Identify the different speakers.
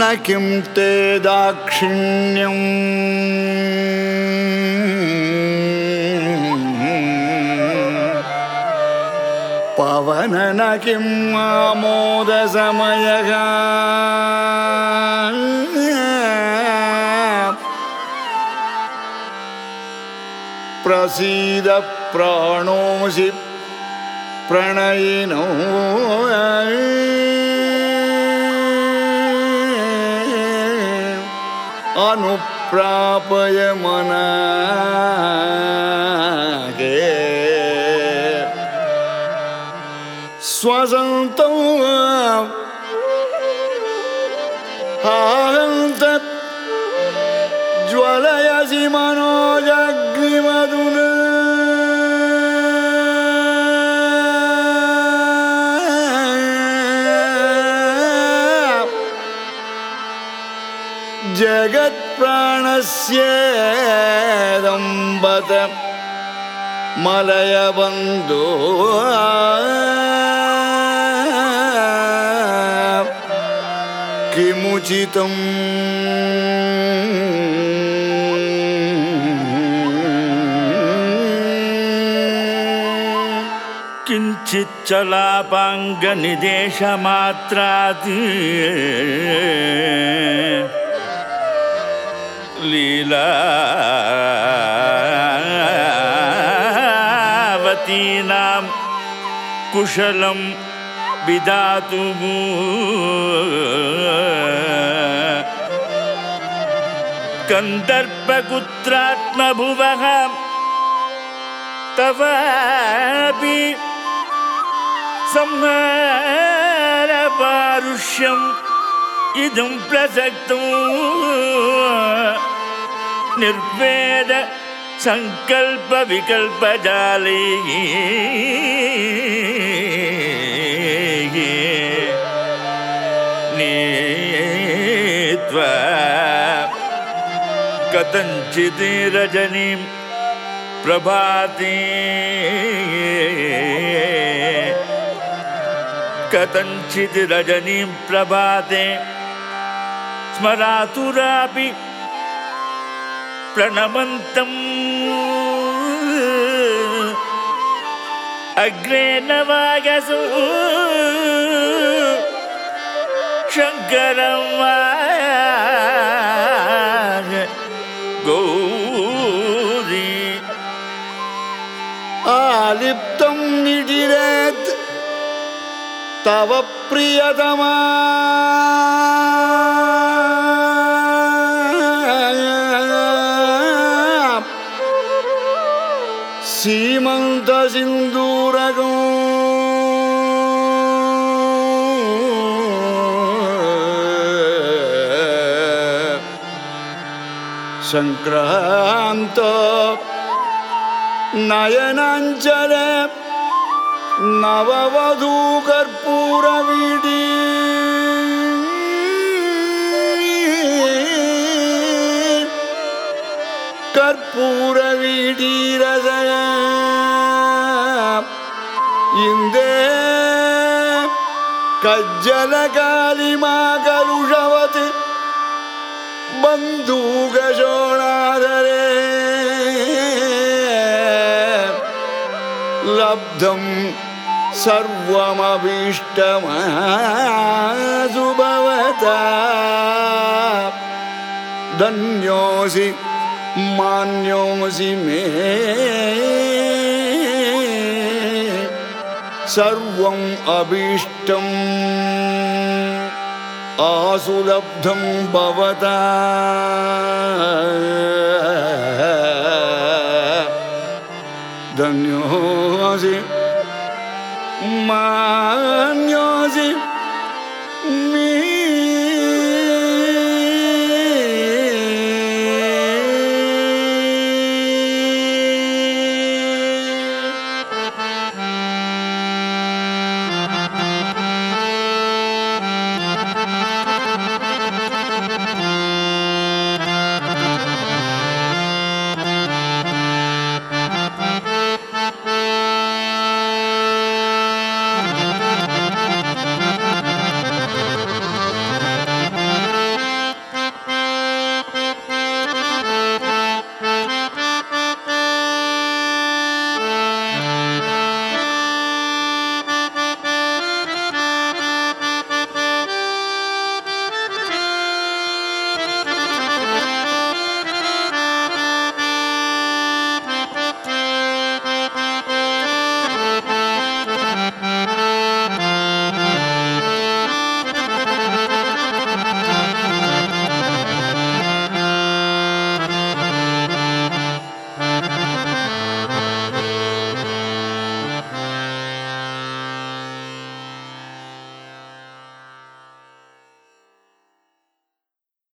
Speaker 1: किं ते दाक्षिण्यम्? पवन न किं आमोदसमयः? प्रसीद प्राणोषि प्रणयिनो अनुप्रापय मनागे स्वसन्तौ हाहन्त ज्वलयसि मनोजग्निमधुना जगत्प्राणस्य दम्बत मलयबन्धो किमुचितम्
Speaker 2: किञ्चिच्चलापाङ्गनिदेशमात्रात् लीलावतीनां कुशलं विदातु कन्दर्पुत्रात्मभुवः तवापि संहारपारुष्यम् இதும் பிரசத்தும் நிர்வேத சங்கல்ப விகல்பஜாலே நீத்வா கதஞ்சித் ரஜனீம் பிரபாதி கதஞ்சித் ரஜனீம் பிரபாதே स्मरातुरापि प्रणमन्तम् अग्रे न वागसु शङ्करं वा गौरी
Speaker 1: आलिप्तं निडिरेत् तव प्रियतमा சிந்தூரகம் சங்கிராந்த நயனாஞ்சல நவவது கற்பூர வீடி கற்பூர வீடீரதன இந்த ಕಜ್ಜಲಕಾಲಿಮಾಗಲುಷವತ್ ಬಂದೂಕಶೋಣಾದರೆ ಲಬ್ಧಂ ಸರ್ವಮಭೀಷ್ಟಮಸುಭವತ ಧನ್ಯೋಸಿ ಮಾನ್ಯೋಸಿ ಮೇ सर्वम् अभीष्टम्। आसुलब्धं भवता। धन्योऽसि मान्योऽसि मे